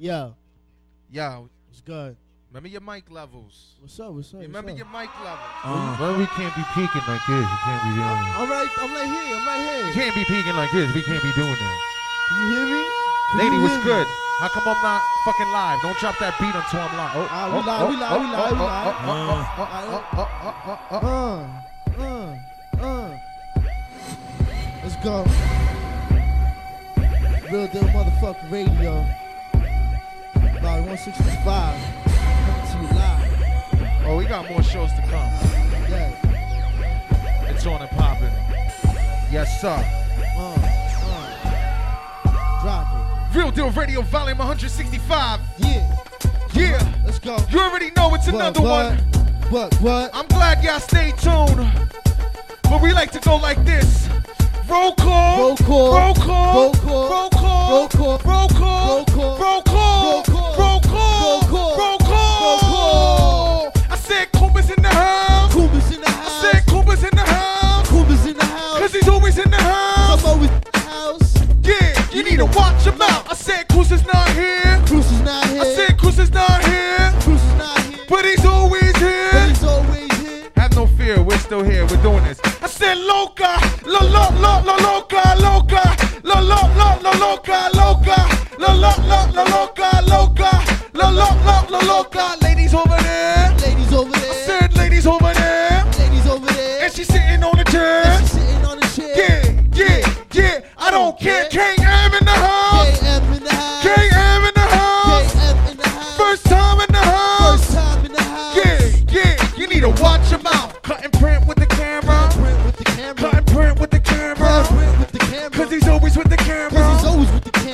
Yo, Yo, it's good. remember your mic levels. What's up? What's up? Remember what's your mic levels. Uh, Well, we can't be peeking like this. We can't be doing that. I'm right. I'm right here. I'm right We here. can't be peeking like this. We can't be doing that. You hear me? Can Lady, you what's hear good? How come I'm not fucking live? Don't drop that beat until I'm live. Oh, Ah, we oh, live, oh, we live, oh, we live, we oh, live. oh, oh. Uh, uh, uh. Let's go. Real deal motherfucking radio. About 165. Coming to you live. Oh, we got more shows to come. Yeah. It's on and popping. Yes, sir. Uh, uh. Drop it. Real Deal Radio Volume 165. Yeah. Yeah. Let's go. You already know it's What, another what? one. What? What? I'm glad y'all stayed tuned. But we like to go like this. Roll call. Roll call. Roll call. Roll call. Roll call. Roll call. Roll call. Roll call. Roll call. Roll call. Roll call. Roll call. Roll call. I said Cooper's in the house. Kuba's in the I said Cooper's in the house. Kuba's in the house. Cause he's always in the house. I'm always in the house. Yeah, you need to watch him out. I said Cruz is not here. Bruce is not here. I said Cruz is not here. Bruce is not here. But he's always But here. he's always here. Have no fear, we're still here. We're doing this. I said loca, lo lo lo lo loca, loca, lo lo lo lo loca, loca, lo lo lo lo loca, loca, lo lo lo lo loca. Ladies over there. Ladies over I there. said ladies over there. Ladies over there. And she's sitting on the chair. And she's sitting on the chair. Yeah, yeah, yeah. I don't care. KM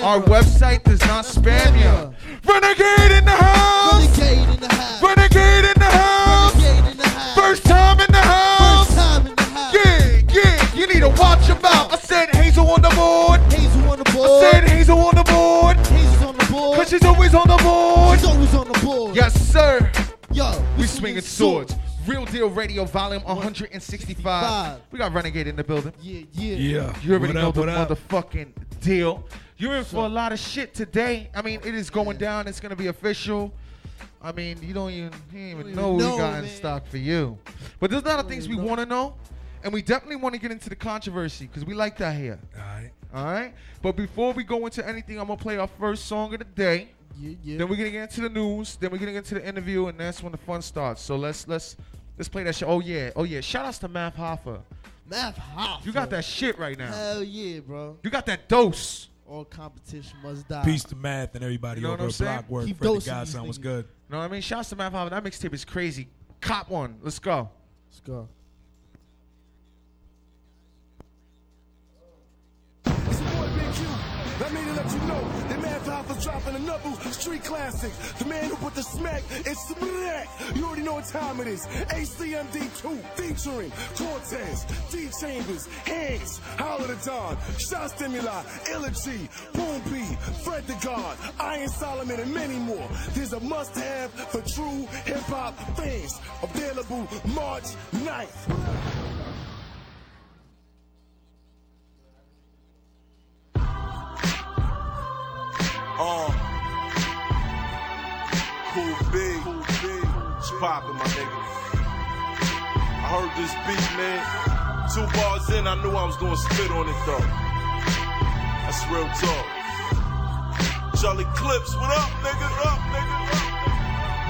Our website does not spam you. Renegade in the house. Renegade in the house. Renegade in the house. Renegade in the house. First time in the house. First time in the house. Yeah, yeah. You need to watch him out. I said Hazel on the board. Hazel on the board. I board. said Hazel on the board. Hazel's on the board. Cause she's always on the board. She's always on the board. Yes, sir. Yo, We swinging swords. Real Deal Radio Volume 165. Five. We got Renegade in the building. Yeah, yeah. Yeah. You already what know up, the what up? motherfucking deal. You're in for a lot of shit today. I mean, it is going Yeah. down. It's gonna be official. I mean, you don't even, you don't even even know we got in stock for you. But there's a lot of things we want to know, and we definitely want to get into the controversy because we like that here. All right. All right. But before we go into anything, I'm gonna play our first song of the day. Yeah, yeah. Then we're gonna get into the news. Then we're gonna get into the interview, and that's when the fun starts. So let's let's let's play that shit. Oh yeah, oh yeah. Shout outs to Math Hoffa. Math Hoff. You got that shit right now. Hell yeah, bro. You got that dose. All competition must die. Peace to math and everybody You know what over I'm at saying? Block Work. Keep Fred the dosing these Godson was good. You know what I mean? Shouts to Math Hoffa. That mixtape is crazy. Cop one. Let's go. Let's go. Alpha's dropping another street classic. The man who put the smack is smack. You already know what time it is. ACMD2 featuring Cortez, D Chambers, Hanks, Hollow the Don, Shot Stimuli, Illigy, Boom P, Fred the God, Iron Solomon, and many more. There's a must have for true hip hop fans. Available March 9th. Uh, cool B, cool B, it's poppin', my nigga. I heard this beat, man. Two bars in, I knew I was gonna spit on it though. That's real talk. Charlie Clips, what up, nigga? What up, nigga? What up?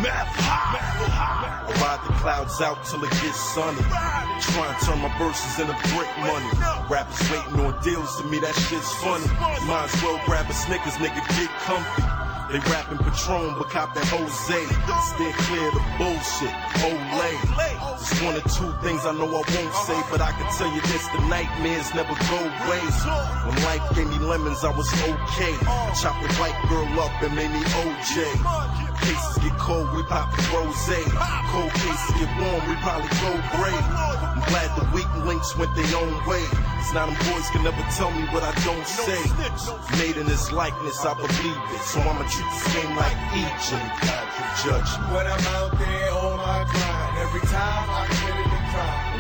Math. I ride the clouds out till it gets sunny. Try and turn my verses into brick money. Rappers waiting on deals to me, that shit's funny. Might as well grab a Snickers, nigga, get comfy. They rapping Patron, but cop that Jose. Stay clear the bullshit. Olay. Just one or two things I know I won't say, but I can tell you this: the nightmares never go away. When life gave me lemons, I was okay. I chopped the white girl up and made me OJ. Cases get cold, we pop rose. Cold cases get warm, we probably go gray. I'm glad the weak links went their own way. Cause now them boys can never tell me what I don't say. Made in his likeness, I believe it. So I'ma treat this game like Egypt. God can judge me. When I'm out there on my grind, every time I committed a crime.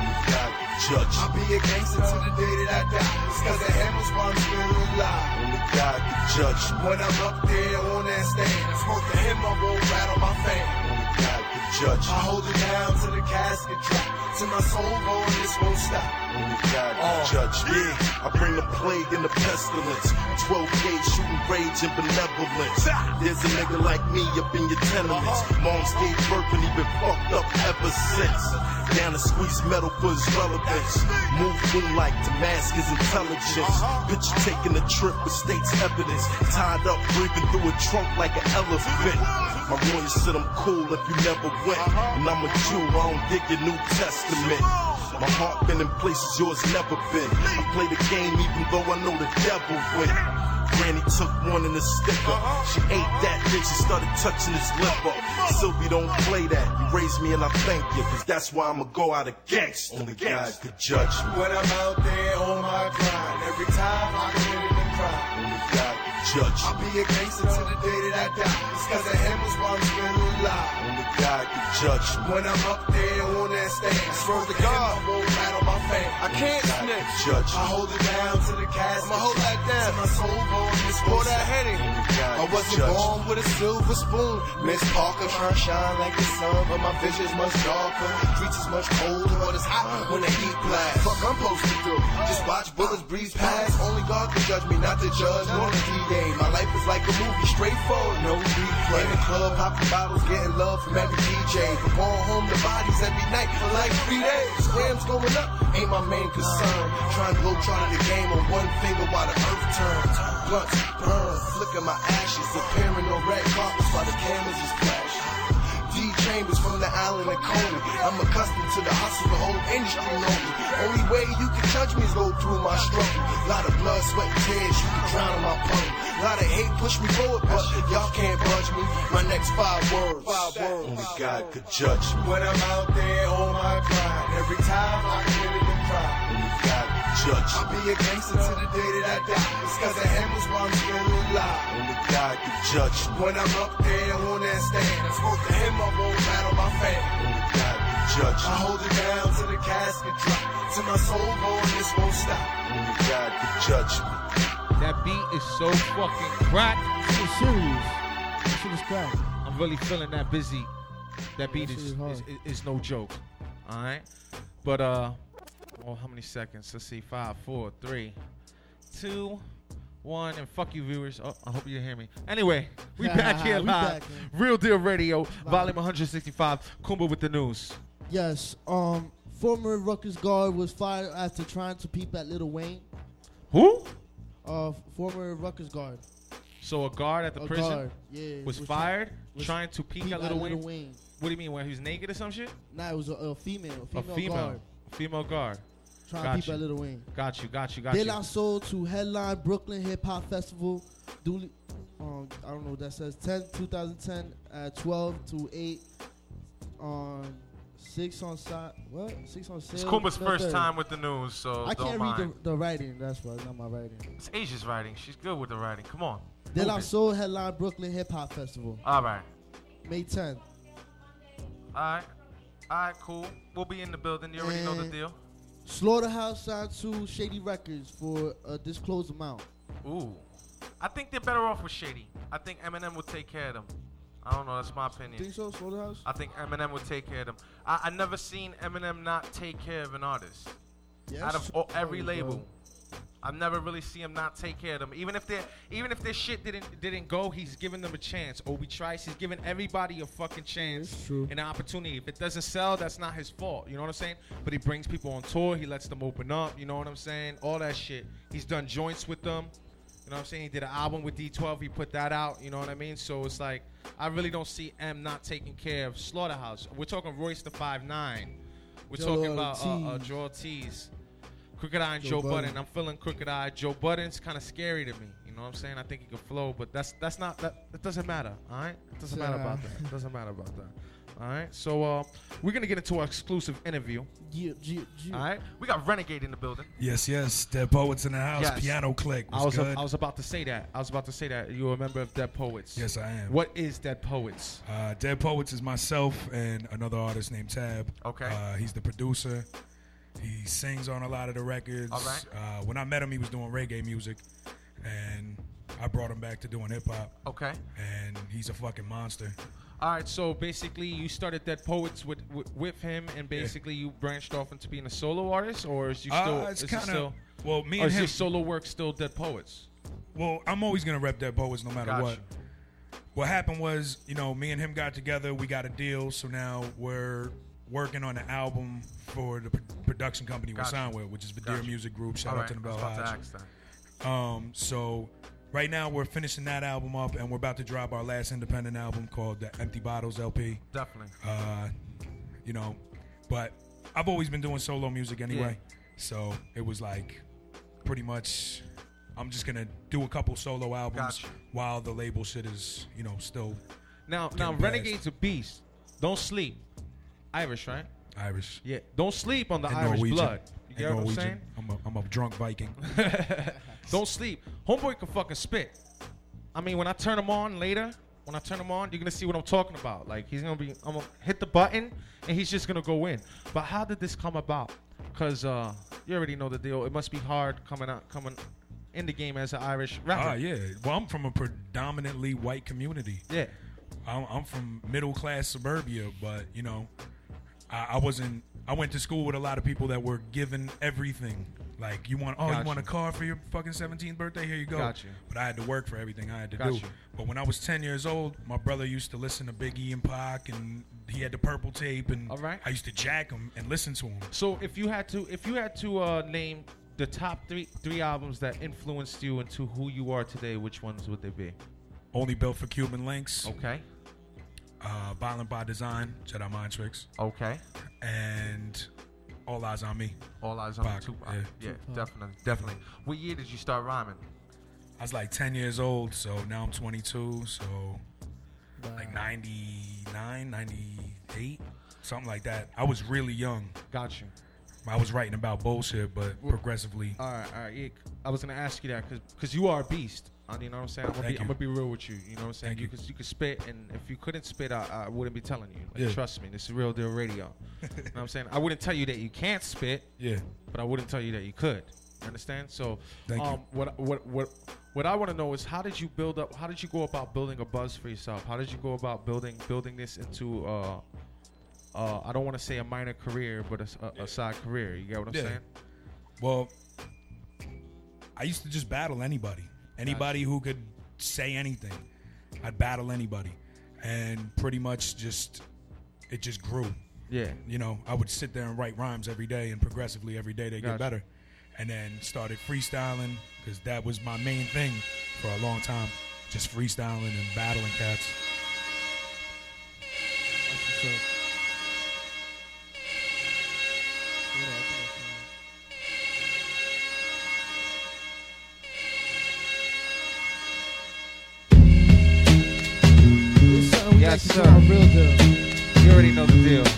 Only God can judge. I'll be a gangster till the day that I die. It's cause him is why I'm still alive. Only God can judge me. When I'm up there on that stand, it's worth to him, I won't rattle my fan. Only God can judge I hold it down till the casket drop. Till my soul gone, this won't stop. Only God can judge me. I bring the plague and the pestilence. 12 gauge shooting rage and benevolence. There's a nigga like me up in your tenements. Mom's gave birth and he been fucked up ever since. Down to squeeze metal for his relevance. Move moonlight to mask his intelligence. Uh-huh. Picture taking a trip with state's evidence. Tied up, breathing through a trunk like an elephant. My lawyer said I'm cool if you never went. Uh-huh. And I'm a Jew, I don't dig your New Testament. My heart been in places yours never been. I play the game even though I know the devil win. Granny took one in the sticker. She ate that, then she started touching his liver. Sylvie, don't play that. You raised me and I thank you, cause that's why I'ma go out a gangster. Only God could judge me. When I'm out there on my grind, every time I committed a crime. Only God judge I'll be a gangster till the day that I die. It's cause him is why I'm still alive. Only God could judge me. When I'm up there on that stand, swear to God, I won't rattle my fan. I can't snitch. judge I hold it down to the casket. I'ma hold that down. My soul gone, this Pour that stop. Henny. Only God I wasn't judge born with a silver spoon. Miss Parker trying to shine like the sun, but my vision's much darker. Streets is much colder, but it's hot when the heat blasts. Fuck I'm supposed to do? Just watch bullets breeze past. Only God can judge me, not the judge, nor the DA. My life is like a movie, straightforward, no replay. In the club, popping bottles, getting love from every DJ. From going home to bodies every night for like three days. Grams going up, ain't my main concern. Trying to go try to the game on one finger while the earth turns. Blunts burn, flicker my ashes, appearing on red carpets while the cameras is flashing. D Chambers from the island of Coney. I'm accustomed to the hustle, the whole industry know me. Only way you can judge me is go through my struggle. Lot of blood, sweat, and tears, you can drown in my puddle. Lot of hate push me forward, but y'all can't budge me. My next five words. Five words. Only God could judge me. When I'm out there on my grind, every time judge I'll be a gangster till the day that I die. It's cause of him is why I'm still alive. Only God could judge me. When I'm up there on that stand, it's worth to him, I won't rattle my fan. Only God could judge I hold it down till the casket drop. Till my soul gone, this won't stop. Only God could judge me. That beat is so fucking crack. Shit is serious. That shit is crack. I'm really feeling that busy. That beat That is, is is, is, is no joke. All right. But uh, oh, how many seconds? Let's see. Five, four, three, two, one, and fuck you, viewers. Oh, I hope you hear me. Anyway, we back here We live. back, man. Real Deal Radio, volume 165. Kumba with the news. Yes. Um. Former Rikers guard was fired after trying to peep at Lil Wayne. Who? Uh, former Rikers guard. So a guard at the a prison guard, yeah, was, try- fired was trying to peek peep at Lil Wayne. What do you mean? Where he was naked or some shit? Nah, it was a, a female, a A female, female, guard female guard. Trying Got to peep you. at Lil Wayne. Got you, got you, got De you. La Soul to headline Brooklyn Hip Hop Festival. Duly, um, I don't know what that says. 10, 2010 at 12 to 8 on 6 on side. What? 6 on sale. It's Kumba's No, first third. time with the news, so I don't can't mind. read the, the writing. That's why it's not my writing. It's Asia's writing. She's good with the writing. Come on. De La Move. Soul headline Brooklyn Hip Hop Festival. All right. May 10th. All right. All right, cool. We'll be in the building. You already know the deal. Slaughterhouse signed to Shady Records for a disclosed amount. Ooh. I think they're better off with Shady. I think Eminem will take care of them. I don't know. That's my opinion. Think so, Slaughterhouse? I think Eminem will take care of them. I, I never seen Eminem not take care of an artist. Yeah, out of all, every oh, bro. label. I've never really seen him not take care of them. Even if they even if their shit didn't didn't go, he's giving them a chance. Obi Trice, he's giving everybody a fucking chance and an opportunity. If it doesn't sell, that's not his fault. You know what I'm saying? But he brings people on tour, he lets them open up, you know what I'm saying? All that shit. He's done joints with them. You know what I'm saying? He did an album with D12, he put that out, you know what I mean? So it's like I really don't see M not taking care of Slaughterhouse. We're talking Royce the 5'9. We're Joel talking about uh, uh. Joel Ortiz. Crooked I and Joe Joe, Budden. Budden. I'm feeling Crooked I. Joe Budden's kind of scary to me. You know what I'm saying? I think he can flow, but that's that's not that. It doesn't matter. All right. It doesn't matter about that. It doesn't matter about that. All right. So uh, we're gonna get into our exclusive interview. Yeah, yeah, yeah. All right. We got Renegade in the building. Yes, yes. Dead Poets in the house. Yes. Piano click. I Was was good. I was about to say that. I was about to say that. you're a member of Dead Poets? yes, I am. What is Dead Poets? Uh, Dead Poets is myself and another artist named Tab. Okay. Uh, he's the producer. He sings on a lot of the records. All right. Uh, when I met him, he was doing reggae music, and I brought him back to doing hip hop. Okay. And he's a fucking monster. All right, so basically, you started Dead Poets with with, with him, and basically you branched off into being a solo artist, or is you Uh, still? it's kinda- well, me and him- solo work still Dead Poets? Well, I'm always gonna rep Dead Poets no matter Gotcha. what. What happened was, you know, me and him got together. We got a deal, so now we're working on an album for the pro- production company we're signed with, which is Badir Gotcha. Music Group. Shout All out right, to the Bell Hodge. Um, so right now we're finishing that album up, and we're about to drop our last independent album called the Empty Bottles LP. Definitely. Uh, you know, but I've always been doing solo music anyway, so it was like pretty much. I'm just gonna do a couple solo albums Gotcha. while the label shit is, you know, still Now, now. Renegade's a beast. Don't sleep. Irish, right? Irish. Yeah. Don't sleep on the and Irish Norwegian. blood. You get what I'm saying? I'm a, I'm a drunk Viking. Don't sleep. Homeboy can fucking spit. I mean, when I turn him on later, when I turn him on, you're gonna see what I'm talking about. Like he's gonna be, I'm gonna hit the button and he's just gonna go in. But how did this come about? Cause uh, you already know the deal. It must be hard coming out, coming in the game as an Irish rapper. Ah, yeah. Well, I'm from a predominantly white community. Yeah. I'm, I'm from middle class suburbia, but you know, I, I wasn't. I went to school with a lot of people that were given everything. Like you want, oh, Gotcha. you want a car for your fucking 17th birthday? Here you go. Gotcha. But I had to work for everything I had to Gotcha. do. But when I was 10 years old, my brother used to listen to Biggie and Pac, and he had the purple tape, and All right. I used to jack him and listen to him. So if you had to, if you had to uh, name the top three three albums that influenced you into who you are today, which ones would they be? Only built for Cuban links. Okay. Uh, Violent by Design, Jedi Mind Tricks, Okay. and All Eyes on Me. All eyes on Pac, Tupac. yeah. Yeah, definitely, definitely. What year did you start rhyming? I was like 10 years old, so now I'm 22, so like 99, 98, something like that. I was really young. Got you. I was writing about bullshit, but progressively. All right, all right. Yeah, I was gonna ask you that because you are a beast. You know what I'm saying? I'm gonna, be, I'm gonna be real with you. You know what I'm saying? Thank you you. could you could spit, and if you couldn't spit, I, I wouldn't be telling you. Like, Yeah. Trust me, this is real deal radio. you know what I'm saying? I wouldn't tell you that you can't spit, Yeah. but I wouldn't tell you that you could. You understand? So, Thank you. um, what what what what I want to know is how did you build up? How did you go about building a buzz for yourself? How did you go about building building this into? Uh, uh, I don't want to say a minor career, but a side career. You get what I'm Yeah. saying? Well, I used to just battle anybody. Anybody who could say anything. I'd battle anybody. And pretty much just, it just grew. Yeah. You know, I would sit there and write rhymes every day, and progressively every day they Gotcha. get better. And then started freestyling because that was my main thing for a long time, just freestyling and battling cats. Yes, sir. real deal. You already know the deal.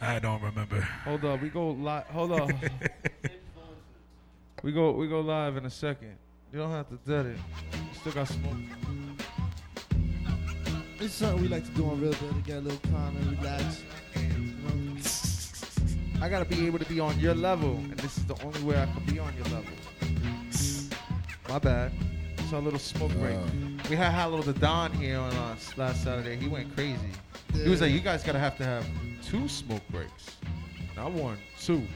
I don't remember. Hold up, we go live. Hold up. we go we go live in a second. You don't have to dead it. Still got smoke. It's something we like to do on Real Deal to get a little calm and relax. I gotta be able to be on your level, and this is the only way I can be on your level. My bad. It's our little smoke break. Uh. We had Hollow the Don here on us last Saturday. He went crazy. He was like, "You guys gotta have to have two smoke breaks, not one, two."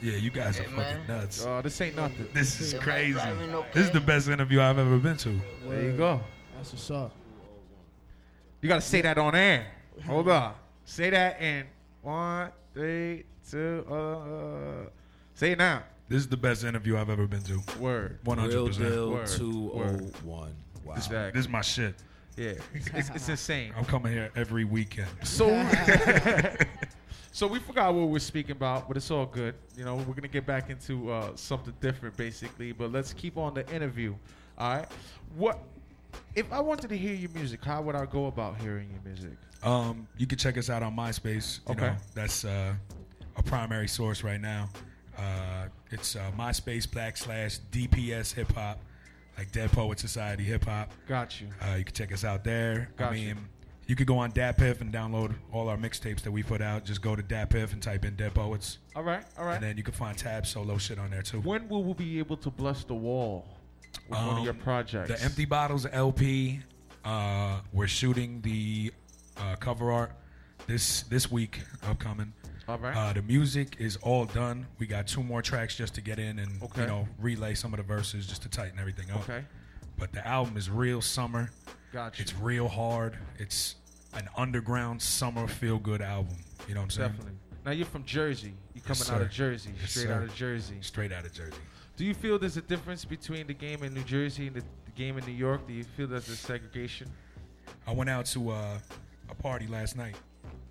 Yeah, you guys are fucking nuts. Oh, this ain't nothing. This is crazy. This is the best interview I've ever been to. There you go. That's what's up. You gotta say that on air. Hold on. Say that in one, three, two. Uh, say it now. This is the best interview I've ever been to. Word. One hundred Real percent. deal Word. 201. Wow. Exactly. This is my shit. Yeah, it's, it's, it's insane. I'm coming here every weekend. So, so we forgot what we we're speaking about, but it's all good. You know, we're gonna get back into uh, something different, basically. But let's keep on the interview. All right. What if I wanted to hear your music? How would I go about hearing your music? Um, you can check us out on MySpace. You Okay. know, that's uh, a primary source right now. Uh, it's uh, MySpace backslash DPS hip hop, like Dead Poet Society hip hop. Got you. Uh, you can check us out there. Got I you. mean, you could go on DatPiff and download all our mixtapes that we put out. Just go to DatPiff and type in Dead Poets, All right. All right. and then you can find Tab solo shit on there too. when will we be able to bless the wall with one of your Um, projects? The Empty Bottles LP. Uh, we're shooting the uh, cover art this this week upcoming. All right. Uh, the music is all done. We got two more tracks just to get in and Okay. you know relay some of the verses just to tighten everything up. okay. But the album is real summer. Got you. It's real hard. It's an underground summer feel good album. You know what I'm saying? Definitely. Now you're from Jersey. You're coming Yes, out of. Jersey, Yes, straight sir. out of Jersey. Straight out of Jersey. Do you feel there's a difference between the game in New Jersey and the, the game in New York? Do you feel there's a segregation? I went out to uh, a party last night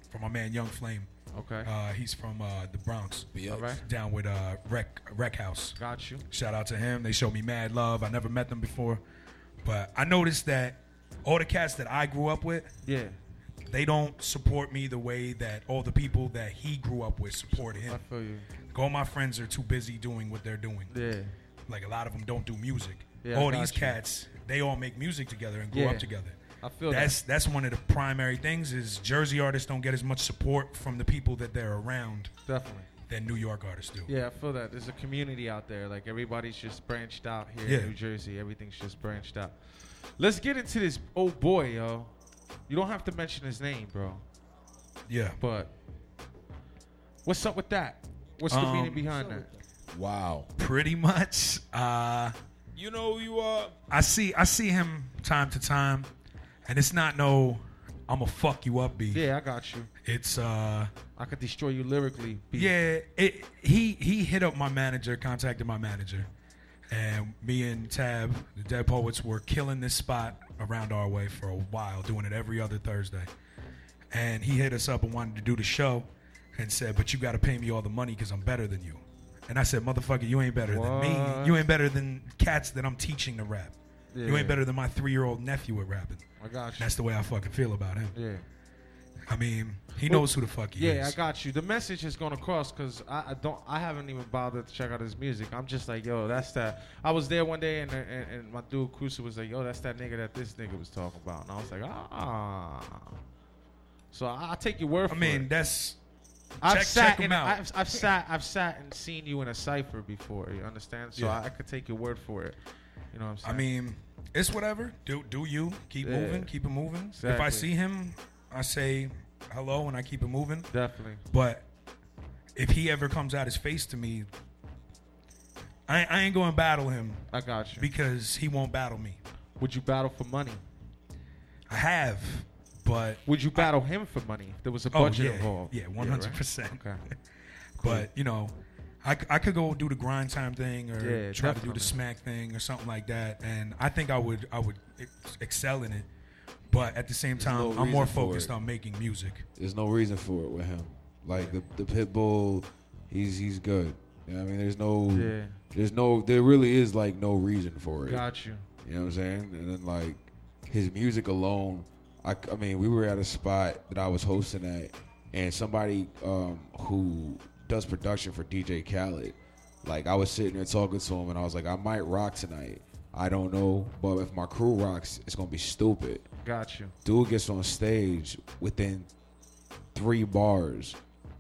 for my man Young Flame. Okay. Uh, he's from uh, the Bronx, BX. All right. down with uh, Rec Rec House. Got you. Shout out to him. They showed me mad love. I never met them before, but I noticed that all the cats that I grew up with, Yeah. they don't support me the way that all the people that he grew up with support him. I him. feel you. All my friends are too busy doing what they're doing. Yeah. Like a lot of them don't do music. Yeah, I all got these you. cats, they all make music together and grew Yeah. up together. I feel That's that's one of the primary things is Jersey artists don't get as much support from the people that they're around. Definitely. than New York artists do. Yeah, I feel that. There's a community out there. Like everybody's just branched out here Yeah. in New Jersey. Everything's just branched out. Let's get into this old boy, yo. You don't have to mention his name, bro. Yeah. But what's up with that? What's the Um, meaning behind that? Wow. Pretty much. Uh You know who you are. I see I see him time to time and it's not no I'ma fuck you up beef. Yeah, I got you. It's uh I could destroy you lyrically. beat. yeah, it he he hit up my manager, contacted my manager. And me and Tab, the Dead Poets, were killing this spot around our way for a while, doing it every other Thursday. And he hit us up and wanted to do the show and said, But you got to pay me all the money because I'm better than you. And I said, Motherfucker, you ain't better than me. You ain't better than cats that I'm teaching to rap. You ain't better than my three year old nephew at rapping. I got you. That's the way I fucking feel about him. yeah. I mean, he Well, knows who the fuck he Yeah, is. Yeah, I got you. The message is going across because I, I don't. I haven't even bothered to check out his music. I'm just like, yo, that's that. I was there one day and and, and my dude Cruiser was like, yo, that's that nigga that this nigga was talking about, and I was like, ah. So I, I take your word I for mean, it. that's I've check- sat check. I've, I've sat. I've sat and seen you in a cipher before. You understand? So Yeah. I, I could take your word for it. You know what I'm saying? I mean, it's whatever. Do do you keep Yeah. moving, keep it moving. If I see him I say hello and I keep it moving. Definitely. But if he ever comes out his face to me, I, I ain't going to battle him I got you. because he won't battle me. Would you battle for money? I have, but Would you battle him for money there was a oh budget yeah, involved? yeah, one hundred percent. Okay. But you know, I, c- I could go do the grind time thing or Yeah, try to do the smack thing or something like that, and I think I would I would ex- excel in it. But at the same There's time, no I'm more focused on making music. There's no reason for it with him. Like the the pit bull, he's he's good. You know I mean, there's no Yeah. there's no there really is like no reason for it. Got you. You know what I'm saying? And then like his music alone, I, I mean, we were at a spot that I was hosting at, and somebody um, who does production for DJ Khaled, like I was sitting there talking to him, and I was like, I might rock tonight. I don't know, but if my crew rocks, it's gonna be stupid. Got you. Dude gets on stage within three bars.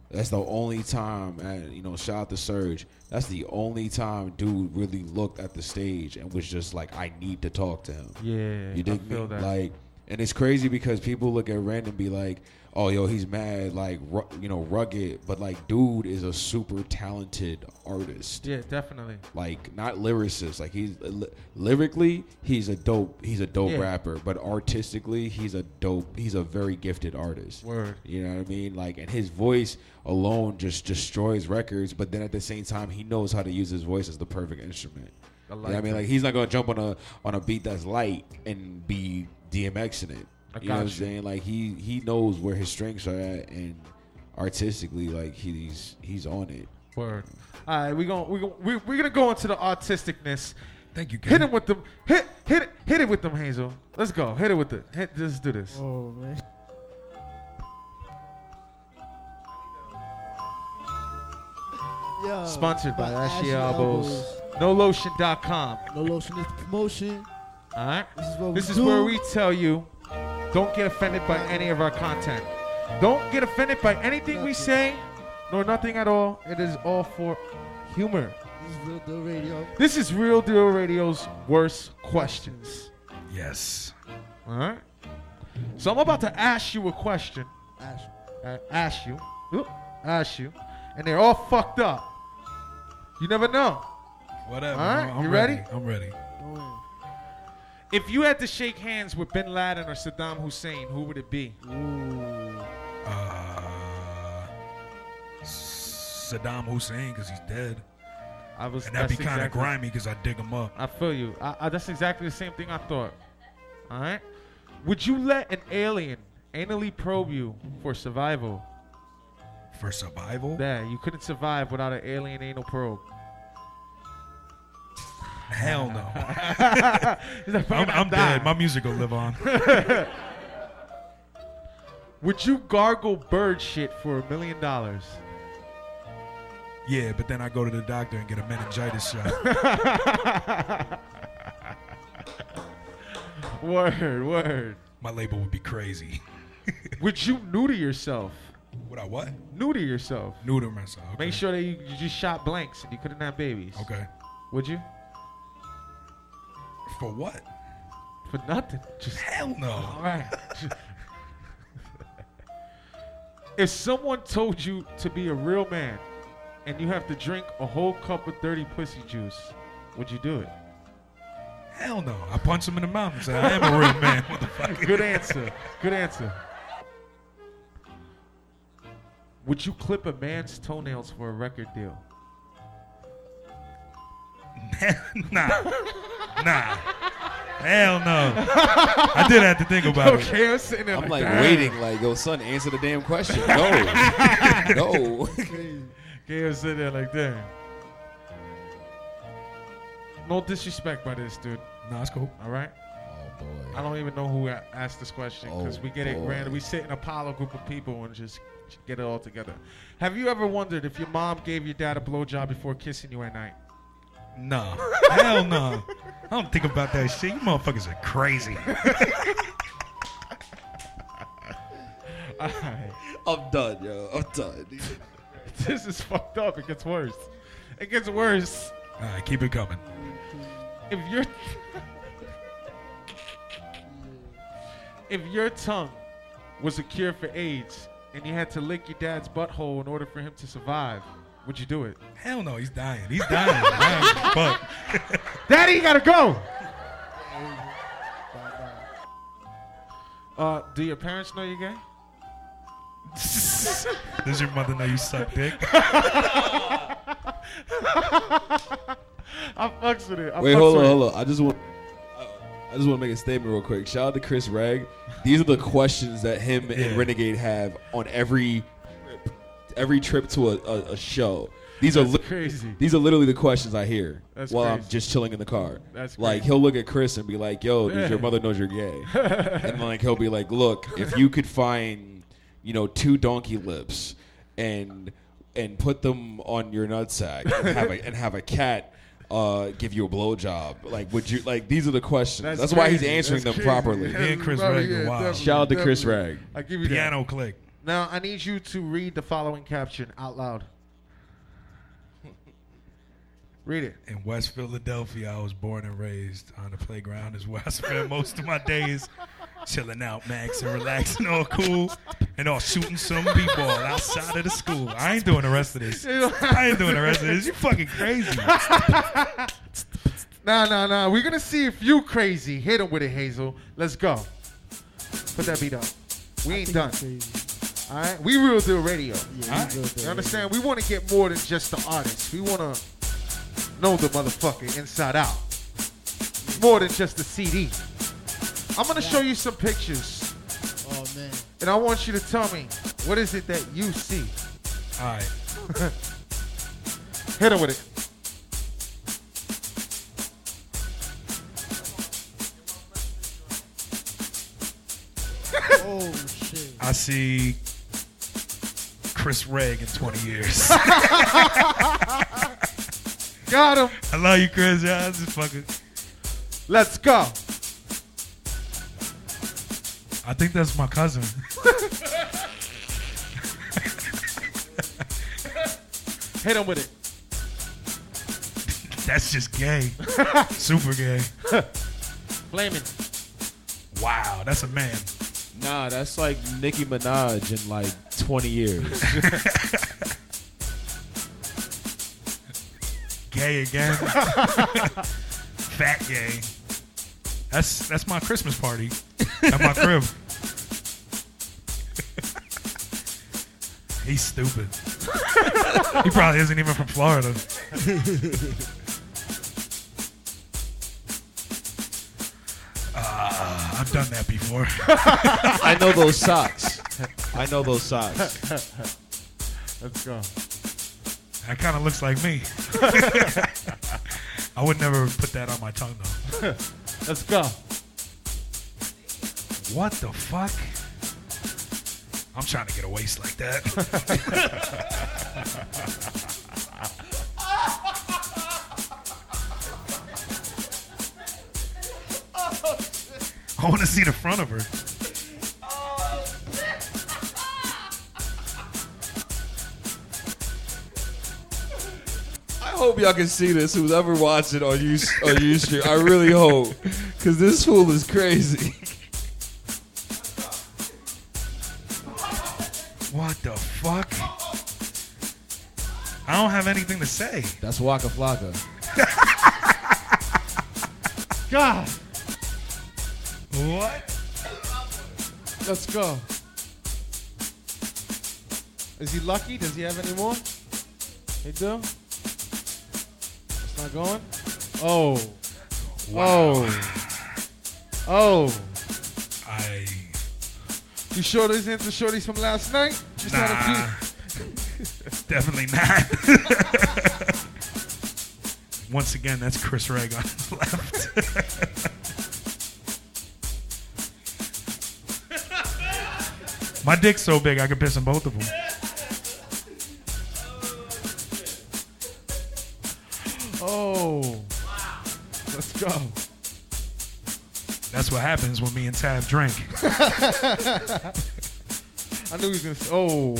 That's the only time, and you know, shout out to Surge. That's the only time dude really looked at the stage and was just like, "I need to talk to him." Yeah. You dig I feel me? that. Like, and it's crazy because people look at Ren and be like, "Oh, yo, he's mad, like, ru- you know, rugged," but like, dude is a super talented artist. Yeah, definitely. like not lyricist. Like he's uh, li- lyrically he's a dope he's a dope Yeah. rapper. But artistically he's a dope he's a very gifted artist. Word. you know what i mean? Like and his voice alone just destroys records. But then at the same time he knows how to use his voice as the perfect instrument. I You know what i mean? like he's not gonna jump on a on a beat that's light and be dmx in it you know what i'm saying like he he knows where his strengths are at and artistically like he's he's on it Word. All right, we gonna we going we we're gonna go into the artisticness. Thank you. Hit Ken. him with them. Hit hit it hit it with them, Hazel. Let's go. Hit it with it. Hit. Let's do this. Oh man. Yeah, Sponsored by Ashy Ashy Elbows. NoLotion.com. No lotion is promotion. All right. This is what This we is do. where we tell you don't get offended by any of our content. Don't get offended by anything we say, nor nothing at all. It is all for humor. This is real deal radio. This is Real Deal Radio's worst questions. Yes. All right. So I'm about to ask you a question. Ash. Uh, ask you. Oop, ask you. And they're all fucked up. You never know. Whatever. All right, I'm you ready? I'm ready. If you had to shake hands with Bin Laden or Saddam Hussein, who would it be? Ooh. Uh, Saddam Hussein because he's dead, I was. and that'd be kind of exactly- grimy because I dig him up. I feel you. I, I, that's exactly the same thing I thought. All right. Would you let an alien anally probe you for survival? For survival, Yeah, you couldn't survive without an alien anal probe. Hell no. He's like, I'm, I'm dead. My music will live on. Would you gargle bird shit for a million dollars? Yeah, but then I go to the doctor and get a meningitis shot. Word, word. My label would be crazy. Would you neuter yourself? Would I what? Neuter yourself. Neuter myself. Okay. Make sure that you, you just shot blanks and you couldn't have babies. Okay. Would you? For what? For nothing. Just Hell no. all right. if someone told you to be a real man and you have to drink a whole cup of dirty pussy juice, would you do it? Hell no. I punch him in the mouth and say, I am a real man, motherfucker. Good answer. Good answer. Would you clip a man's toenails for a record deal? nah. Nah. Hell no. I did have to think about it. Okay, I'm sitting there I'm like "Damn." waiting, like, yo, son, answer the damn question. No, no. Crazy. Okay, I'm sitting there like, damn. No disrespect by this, dude. Nah, it's cool. All right. Oh boy. I don't even know who asked this question because Oh, we get it boy. random. We sit in a pile of group of people and just get it all together. Have you ever wondered if your mom gave your dad a blowjob before kissing you at night? No. Hell no. I don't think about that shit. You motherfuckers are crazy. Alright. I'm done, yo. I'm done. this is fucked up. It gets worse. It gets worse. All right, keep it coming. If your if your tongue was a cure for AIDS, and you had to lick your dad's butthole in order for him to survive, would you do it? Hell no, he's dying. He's dying. dying. Fuck. Daddy, you gotta go. Uh, do your parents know you're gay? Does your mother know you suck dick? I fucks with it. I Wait, fucks hold on, with it. hold on. I just want. I just want to make a statement real quick. Shout out to Chris Rag. These are the questions that him Yeah. and Renegade have on every every trip to a, a, a show. These are li- crazy. These are literally the questions I hear That's while I'm just chilling in the car. That's like he'll look at Chris and be like, "Yo, does your mother knows you're gay?" and like he'll be like, "Look, if you could find, you know, two donkey lips and and put them on your nutsack and have a, and have a cat." Uh, give you a blowjob. Like, would you like? These are the questions. That's, That's why he's answering That's them crazy. properly. Me and Chris Probably, Rag are yeah, wild. definitely, Shout out to Chris definitely. Rag. I give you that. Piano click. Now I need you to read the following caption out loud. Read it. In West Philadelphia, I was born and raised. On the playground is where I spent most of my days. Chilling out, max, and relaxing, all cool, and all shooting some b-ball outside of the school. I ain't doing the rest of this. I ain't doing the rest of this. You fucking crazy. Nah, nah, nah. We're gonna see if you crazy. Hit him with it, Hazel. Let's go. Put that beat up. We ain't done. All right. We real deal radio. Yeah, we good, You though. understand? We want to get more than just the artists. We want to know the motherfucker inside out. More than just the CD. I'm gonna show you some pictures, Oh man. and I want you to tell me what is it that you see. All right. Hit him with it. Oh shit. I see Chris Reg in 20 years. Got him. I love you, Chris. Yeah, I just fucking. Let's go. I think that's my cousin. Hit him with it. That's just gay. Super gay. Flaming. Wow, that's a man. Nah, that's like Nicki Minaj in like 20 years. Gay again. Fat gay. That's that's my Christmas party at my crib. He's stupid. he probably isn't even from Florida. Uh, I've done that before. I know those socks. I know those socks. Let's go. That kind of looks like me. I would never put that on my tongue though. Let's go. What the fuck? I'm trying to get a waist like that. I want to see the front of her. Hope y'all can see this. Who's ever watching on you on YouTube, I really hope, because this fool is crazy. What the fuck? I don't have anything to say. That's Waka Flocka. God. What? Let's go. Is he lucky? Does he have any more? He do? It's not going? Oh. Oh. Oh. I You sure these ain't the shorties from last night? Just nah. Definitely not. Once again, that's Chris Reg on the left. My dick's so big I could piss in both of them. That's what happens when me and Tab drink. I knew he was gonna say, oh.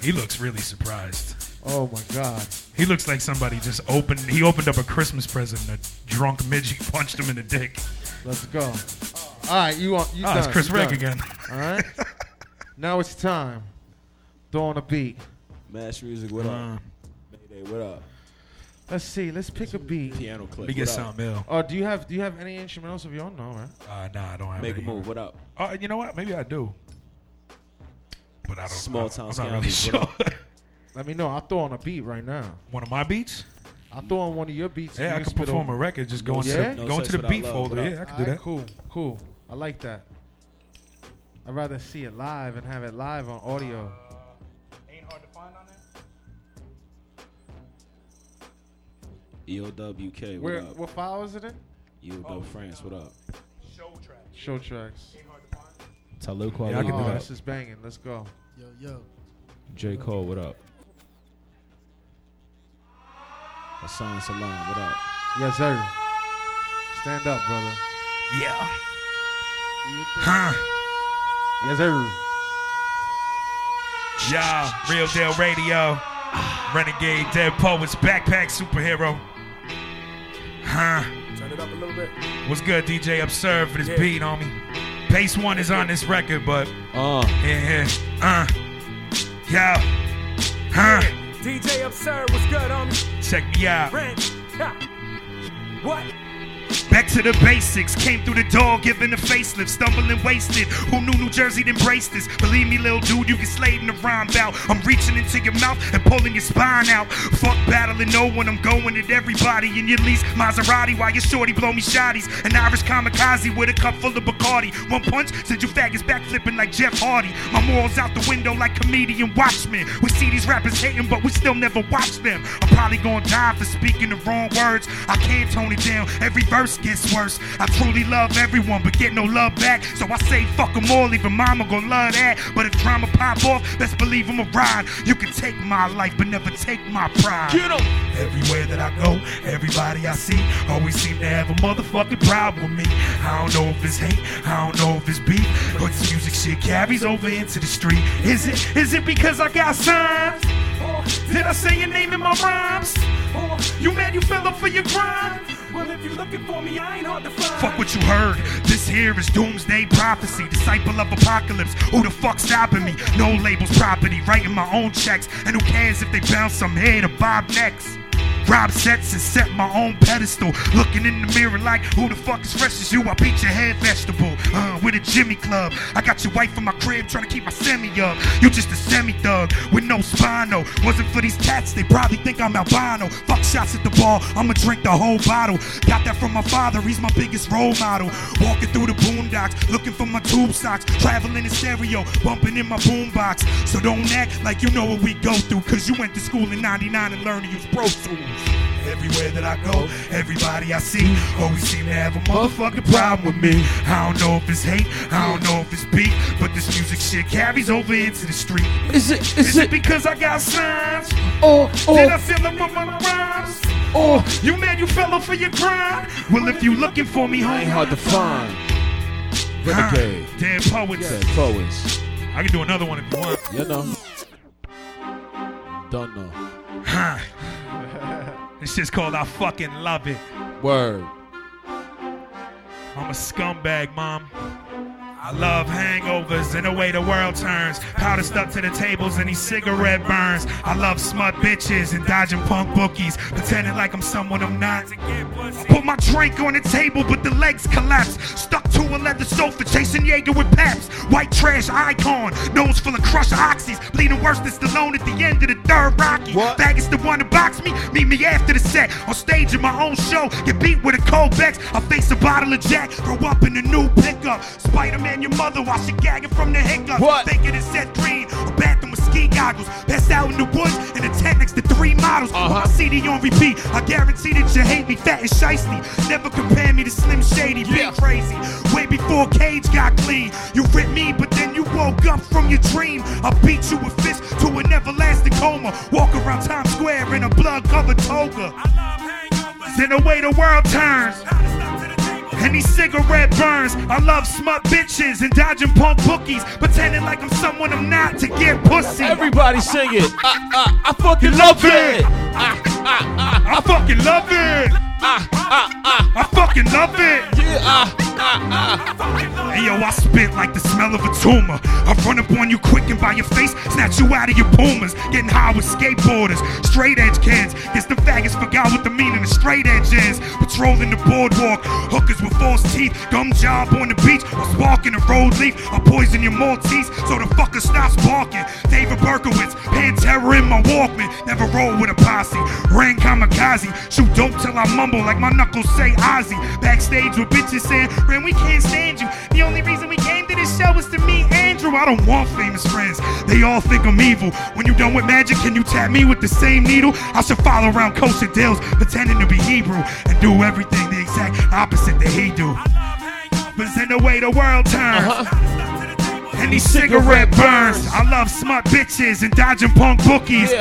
He looks really surprised. Oh my God. He looks like somebody just opened. He opened up a Christmas present and a drunk midget punched him in the dick. Let's go. All right, you want you Oh, done. it's Chris you Rick again. All right. now it's time. Throw on a beat. Mash music, what Uh, up? Mayday, what up? Let's see. Let's pick a beat. Piano clip. Let me get something ill. Oh, do you have do you have any instrumentals of your own? No, right? Uh, nah, I don't have Make a move. What up? Oh, you know what? Maybe I do. But I don't. Small town I'm not really sure. Let me know. I'll throw on a beat right now. One of my beats. I'll throw on one of your beats. and Yeah, I can perform over. a record. Just go No into the, no go sex into the beat folder. Yeah, I can do Alright, that. Cool, cool. I like that. I'd rather see it live and have it live on audio. EOWK, what Where up? what file is it in? EOW France, what up? Show tracks. Show tracks. Talib Yeah, I can oh, do that. this is banging. Let's go. Yo, yo. J. Cole, what up? Hasan Salaam, what up? Yes, sir. Stand up, brother. Yeah. Huh. Yes, sir. Yeah. Real Deal Radio. Renegade Dead Poets Backpack Superhero. Huh. Turn it up a little bit. What's good, DJ Absurd, for this Yeah. beat, homie? Pace Won is on this record, but Uh, yeah, uh, yeah, huh? DJ Absurd, what's good, homie? Check me out. Rent. Ha. What? Back to the basics. Came through the door, giving a facelift, stumbling wasted. Who knew New Jersey'd embrace this? Believe me, little dude, you get slayed in the rhyme bout. I'm reaching into your mouth and pulling your spine out. Fuck battling no one, I'm going at everybody in your lease Maserati while your shorty blow me shotties. An Irish kamikaze with a cup full of Bacardi. One punch sends you faggots backflipping like Jeff Hardy. My morals out the window like comedian Watchmen. We see these rappers hating, but we still never watch them. I'm probably gonna die for speaking the wrong words. I can't tone it down, every verse gets worse. I truly love everyone, but get no love back. So I say fuck them all, even mama gon' love that. But if drama pop off, best believe I'ma ride. You can take my life, but never take my pride. Get 'em. Everywhere that I go, everybody I see always seem to have a motherfucking problem with me. I don't know if it's hate, I don't know if it's beef, but this music shit carries over into the street. Is it? Is it because I got signs? Or did I say your name in my rhymes? Or you mad you fell up for your grind? Well, if you're looking for me, I ain't hard to find. Fuck what you heard. This here is doomsday prophecy, disciple of apocalypse. Who the fuck stopping me? No labels, property, writing my own checks. And who cares if they bounce some head or bob necks? Rob sets and set my own pedestal. Looking in the mirror like, who the fuck is fresh as you? I beat your head vegetable. Uh, with a Jimmy Club. I got your wife in my crib trying to keep my semi up. You just a semi thug with no spino. Wasn't for these cats, they probably think I'm albino. Fuck shots at the bar, I'ma drink the whole bottle. Got that from my father, he's my biggest role model. Walking through the boondocks, looking for my tube socks. Traveling in stereo, bumping in my boombox. So don't act like you know what we go through, cause you went to school in 99 and learned to use Pro Tools. Everywhere that I go, everybody I see always seem to have a motherfucking problem with me. I don't know if it's hate, I don't know if it's beef, but this music shit carries over into the street. is it, Is it because I got signs? oh, Did I fill them with my rhymes? Or you mad you fell off for your grind? Well, if you looking for me, homie, ain't hard to find. Huh. Renegade, Dead poets. Dead Poets, I can do another one if you want. you know. Don't know. Huh. This shit's called I fucking love it. Word. I'm a scumbag, mom. I love hangovers and the way the world turns. Powder stuck to the tables and these cigarette burns. I love smut bitches and dodging punk bookies, pretending like I'm someone I'm not. I put my drink on the table, but the legs collapse. Stuck to a leather sofa, chasing Jaeger with paps. White trash icon, nose full of crushed oxys. Bleeding worse than Stallone at the end of the third Rocky. What? Faggots the one to box me, meet me after the set. On stage in my own show, get beat with a cold. I face a bottle of Jack, grow up in a new pickup. Spider Man, your mother, while she gagging from the hiccup. What? Thinking it's Seth Green, a bathroom with ski goggles. Passed out in the woods and a tent next to three models. With my CD on repeat, I guarantee that you hate me, fat and shiesty. Never compare me to Slim Shady, big crazy. Way before Cage got clean. You ripped me, but then you woke up from your dream. I beat you with fists to an everlasting coma. Walk around Times Square in a blood covered toga. Then the way the world turns. And these cigarette burns. I love smut bitches and dodging punk bookies. Pretending like I'm someone I'm not to get pussy. Everybody sing it. Uh, uh, uh, I, I, I fucking love it. i i I fucking love it. I fucking love it. Yeah, I, Hey yo, I spit like the smell of a tumor. I run up on you quick and by your face, snatch you out of your pumas. Getting high with skateboarders, straight edge kids. Guess the faggots forgot what the meaning of straight edge is. Patrolling the boardwalk, hookers with false teeth, gum job on the beach. I was walking a road leaf, I poison your Maltese, so the fucker stops barking. David Berkowitz, Pantera in my Walkman. Never roll with a posse. Ran kamikaze, shoot dope till I mumble like my knuckles say Ozzy. Backstage with bitches saying, Ren, we can't stand you. The only reason we came to this show was to meet Andrew. I don't want famous friends. They all think I'm evil. When you're done with magic, can you tap me with the same needle? I should follow around Kosha Dillz, pretending to be Hebrew and do everything the exact opposite that he do. But in the way the world turns. Uh-huh. And these cigarette burns. I love smut bitches and dodging punk bookies.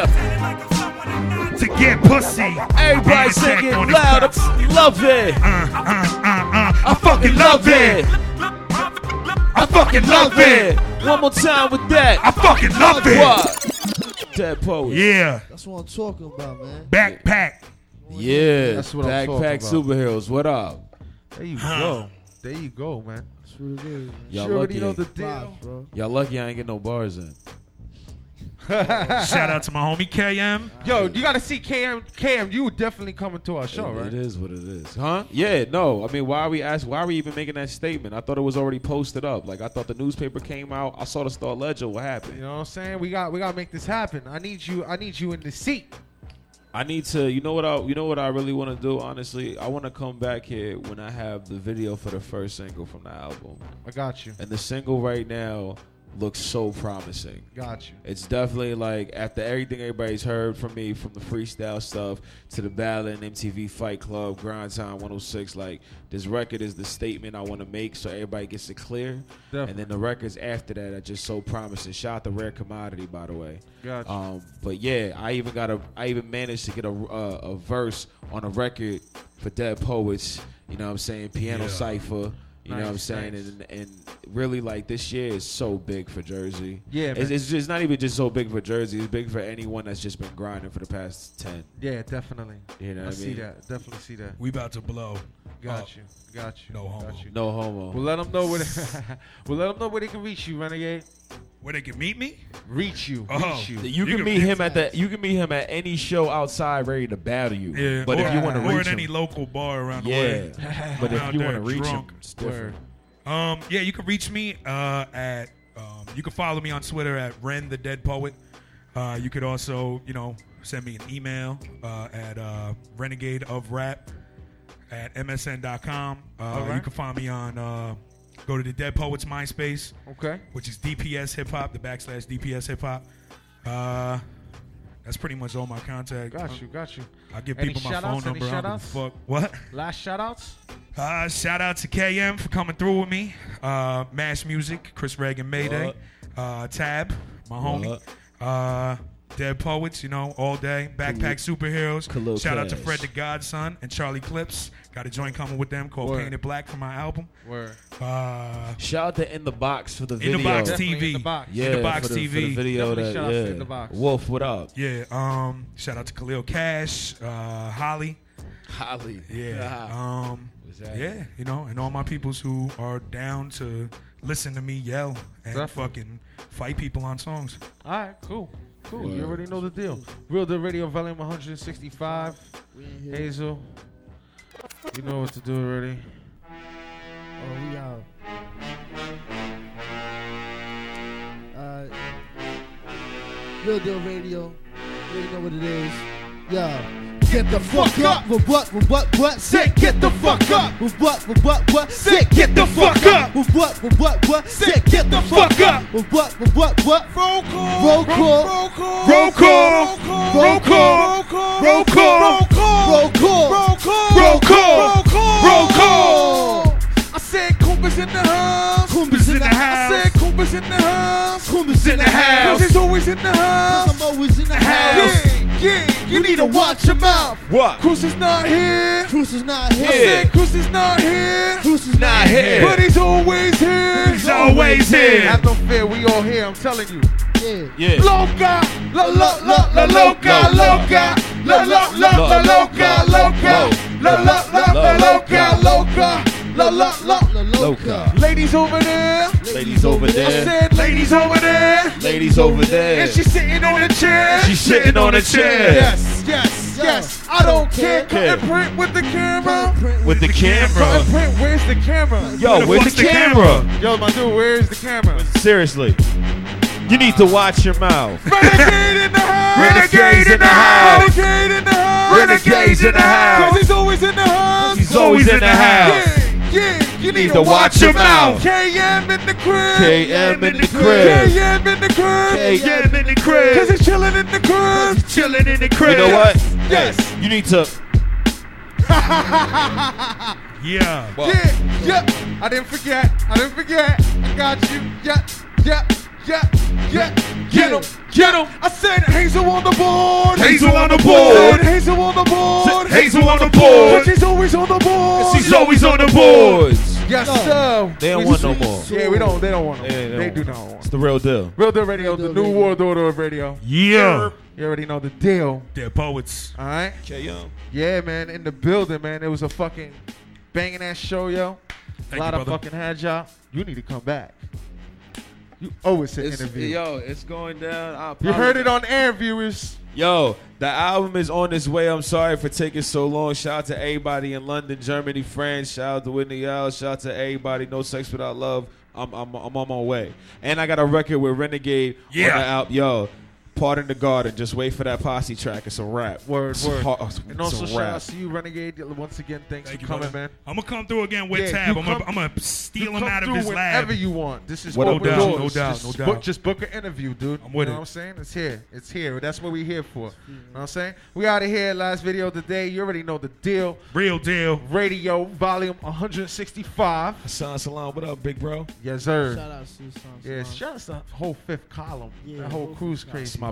To get pussy. Everybody Handshake sing it loud. cups. Love it. Uh, uh, uh, uh. I fucking love it. I fucking love it. One more time with that. I fucking love it. What? Dead poet. Yeah. That's what I'm talking about, man. Backpack. Yeah. That's what I'm talking about. Backpack about. superheroes. What up? There you go. There you go, man. That's what it is. Y'all lucky. know the deal. Vibes, bro. Y'all lucky I ain't get no bars in. Shout out to my homie KM. Yo, you gotta see KM. Cam, you definitely coming to our show, It- right? It is what it is, huh? Yeah, no. I mean, why are we ask? Why are we even making that statement? I thought it was already posted up. Like I thought the newspaper came out. I saw the Star Ledger. What happened? You know what I'm saying? We got we gotta make this happen. I need you. I need you in the seat. I need to. You know what? I. You know what I really want to do. Honestly, I want to come back here when I have the video for the first single from the album. I got you. And the single right now looks so promising. Got you. It's definitely like after everything everybody's heard from me, from the freestyle stuff to the ballad and MTV Fight Club, Grind Time 106. Like this record is the statement I want to make, so everybody gets it clear. Definitely. And then the records after that are just so promising. Shout out to Rare Commodity, by the way. Got you. Um, but yeah, I even got a, I even managed to get a, uh, a verse on a record for Dead Poets. You know what I'm saying? Piano Yeah. cipher. You know what I'm saying? nice. And and really like this year is so big for Jersey. Yeah, it's, it's just not even just so big for Jersey. It's big for anyone that's just been grinding for the past ten. Yeah, definitely. You know I what I see mean? that. Definitely see that. We about to blow. Got up. you. Got you. No homo. Got you. No homo. We'll let them know where. They, we'll let them know where they can reach you, Renegade. Where they can meet me? Reach you. Oh. Reach you. You, can, meet him at the. You can meet him at any show outside, ready to battle you. Yeah, but or, if you want to or reach at any local bar around the yeah. way. but if you want to reach drunk. him, it's different. Um, yeah, you can reach me uh, at. Um, you can follow me on Twitter at Ren the Dead Poet. Uh, you could also, you know, send me an email uh, at uh, Renegade of Rap at msn.com. Uh, Alright. You can find me on. Uh, go to the Dead Poets MySpace, Okay. which is DPS Hip Hop, the backslash DPS Hip Hop. Uh, that's pretty much all my contact. Got you. Got you. I'll give Any people my shout-outs? phone Any number. I don't give a shout-outs? Fuck. What? Last shout outs. Uh, shout out to KM for coming through with me. Uh, Mash Music, Chris Reagan Mayday. Uh, Tab, my homie. Dead Poets, you know, all day. Backpack Superheroes. Khalil Shout out to Cash. Fred the Godson and Charlie Clips. Got a joint coming with them called Word. Painted Black for my album. Where? Uh, Shout out to In the Box for the In video. the Box Definitely TV. in the box. Yeah, In the Box for the, TV. For the video Definitely that, shout out to yeah. In the Box. Wolf, what up? yeah. Um, shout out to Khalil Cash, uh, Holly. Holly. Yeah. Um, yeah, you know, and all my peoples who are down to listen to me yell and Definitely. fucking fight people on songs. All right. Cool. Cool. You already know the deal. Real Deal Radio, volume 165. We in here. Hazel. You know what to do already. Oh, we out. Uh, Real Deal Radio. You already know what it is. Yo. Get the fuck up with what, with what, what? Say, get the fuck up. With what, with what, what? Say, get the fuck up. With what, with what, what? Say, get the fuck up. With what, with what, what? Roll call. Roll call. Roll call. Roll call. Roll call. Roll call. Roll call. Roll call. Roll call. Roll. Roll. I said Koopa's in the house. Kumbas in the house. I said Koopa's in the house. Kumbas in the house. Cause he's always in the house. I'm always in the house. Yeah, yeah, you need to watch your mouth. What? Cruz is not here. Cruz is not here. I said Cruz is not here. Cruz is not here. But he's always here. He's always here. Have no fear, we all here, I'm telling you. Yeah. Yeah. Loca, la la la la loca, loca, la la la la loca, loca, la la la la loca, loca, La la la. la Loca. Ladies over there. Ladies over there. I said ladies over there. Ladies over there. And she's sitting on a chair. She's sitting on a chair. Yes, yes, yes. I don't care. Cut and print with the camera. With the camera. Cut and print. Where's the camera? Yo, where's the camera? Yo, my dude, where's the camera? Seriously. You need to watch your mouth. Renegade in the house. Renegade in the house. Renegade in the house. Renegades in the house. Cause he's always in the house. He's always in the house. Yeah, yeah. You need, to watch your mouth. KM in the crib. KM in the crib. KM in the crib. KM in the crib. Cause crib. he's chilling in the crib. Chilling in the crib. You know what? Yes. You need to. Yeah. Yeah, yeah. I didn't forget. I didn't forget. I got you. Yeah, yeah, yeah, yeah. Get him, get him. I said Hazel on the board. Hazel on the Said board. Hazel on the board. Hazel on the Cause board. she's always on the board. She's always on the boards. Yes, sir. They don't want no more. Yeah, we don't. They don't want no Yeah, more. they They don't do want. It's the real deal. Real Deal Radio, the Deal new Radio. world order of radio. Yeah. You already know the deal. They're poets. All right. Okay, yo. Yeah, man. In the building, man. It was a fucking banging ass show, yo. Thank a lot you, of brother. fucking had y'all. You need to come back. You always us an interview. yo, it's going down. I You heard it on air, viewers. Yo, the album is on its way. I'm sorry for taking so long. Shout out to everybody in London, Germany, France. Shout out to Whitney L. Shout out to everybody. No Sex Without Love. I'm, I'm, I'm on my way. And I got a record with Renegade Yeah. on the album. Yo, Pardon the Garden. Just wait for that posse track. It's a rap. Word, It's word. hard- oh, it's And also, a shout out to you, Renegade. Once again, thanks Thank for you, coming, brother. man. I'm gonna come through again with Yeah, Tab. I'm gonna, I'm gonna steal You him out of through his whenever lab. you want. This is What open up, no doubt, doors. no doubt, just no Book, doubt. just book an interview, dude. I'm with you know it. what I'm saying? It's here. It's here. That's what we're here for. You know what I'm saying? We out of here. Last video of the day. You already know the deal. Real deal. Radio volume 165. Hasan Salaam, what up, big bro? Yes, sir. Shout out to Susan. Yeah, shout out to the whole fifth column. Yeah, that whole whole crew's crazy. My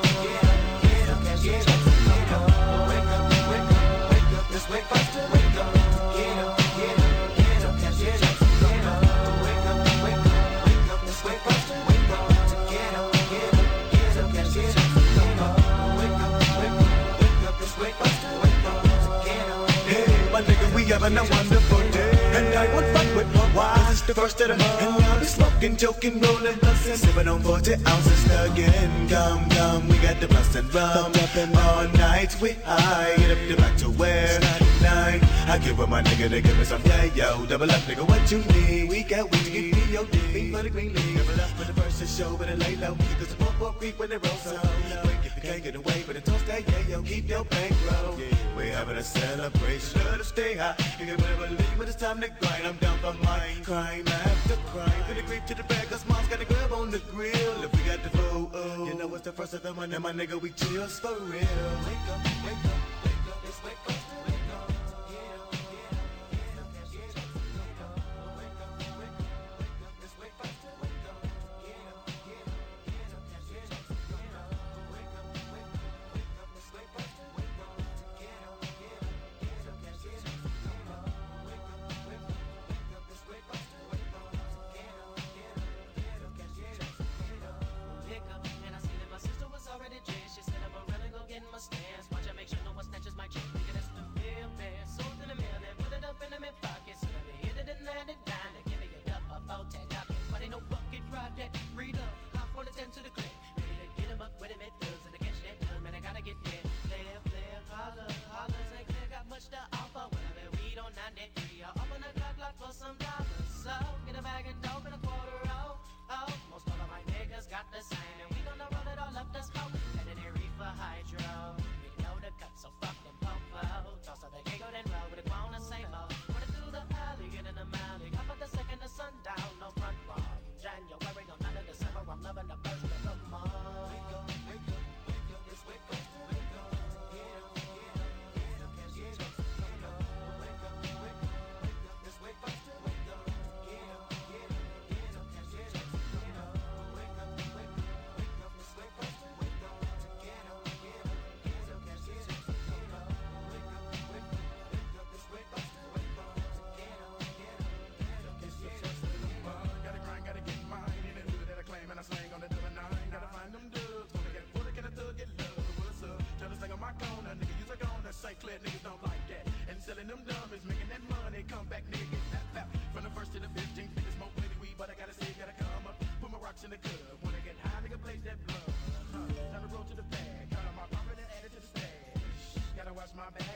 having a wonderful day. And I won't fuck with my wife. It's the first of the month. And I'll be smoking, joking, rolling, bustin'. Sipping on 40 ounces again. Come, come, we got the bust and rum. All night we high. Get up the back to where? Nine. I give up my nigga to give me some yo. Double up, nigga, what you need? We got to give me your D. Fiend for the green league. Double up for the first to show, but it lay low. Cause the pump up creep when they roll so. Quick if you can't get away, but toast that yeah, yo. Keep your bankroll. We're having a celebration. Let us stay high. You can never believe when it's time to grind. I'm down for mine. Crime after crime. Gonna creep to the back, cause mom's got a grub on the grill. If we got the food, oh, you know it's the first of the month, and my nigga, we chills for real. Wake up, wake up, wake up, up. wake up. in the good. When I get high, nigga blaze that blood. Huh. Time to roll to the bag. Count on my profit and add it to the stash. Gotta watch my back.